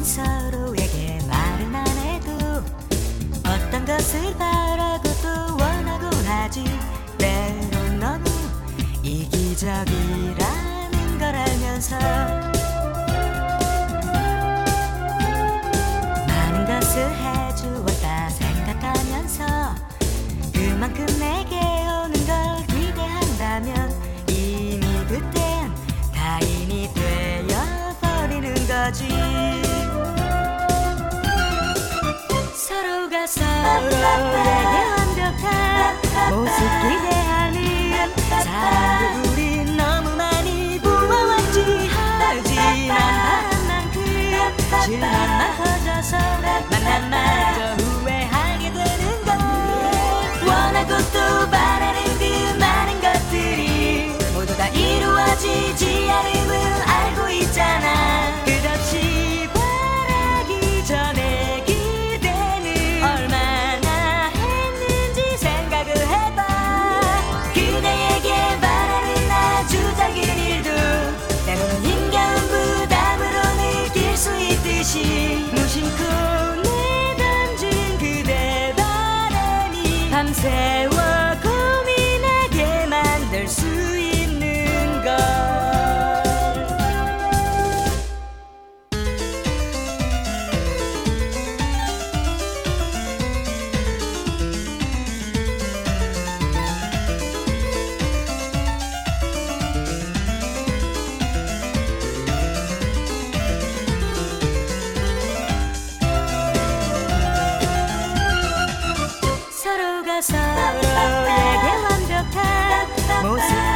우린 서로에게 말은 안 해도 어떤 것을 바라고도 원하고 하지. 때론 너무 이기적이라는 걸 알면서 많은 것을 해주었다 생각하면서 그만큼 내게 오는 걸 기대한다면 이미 그땐 타인이 되어버리는 거지. Love. said 너에게 완벽한 모습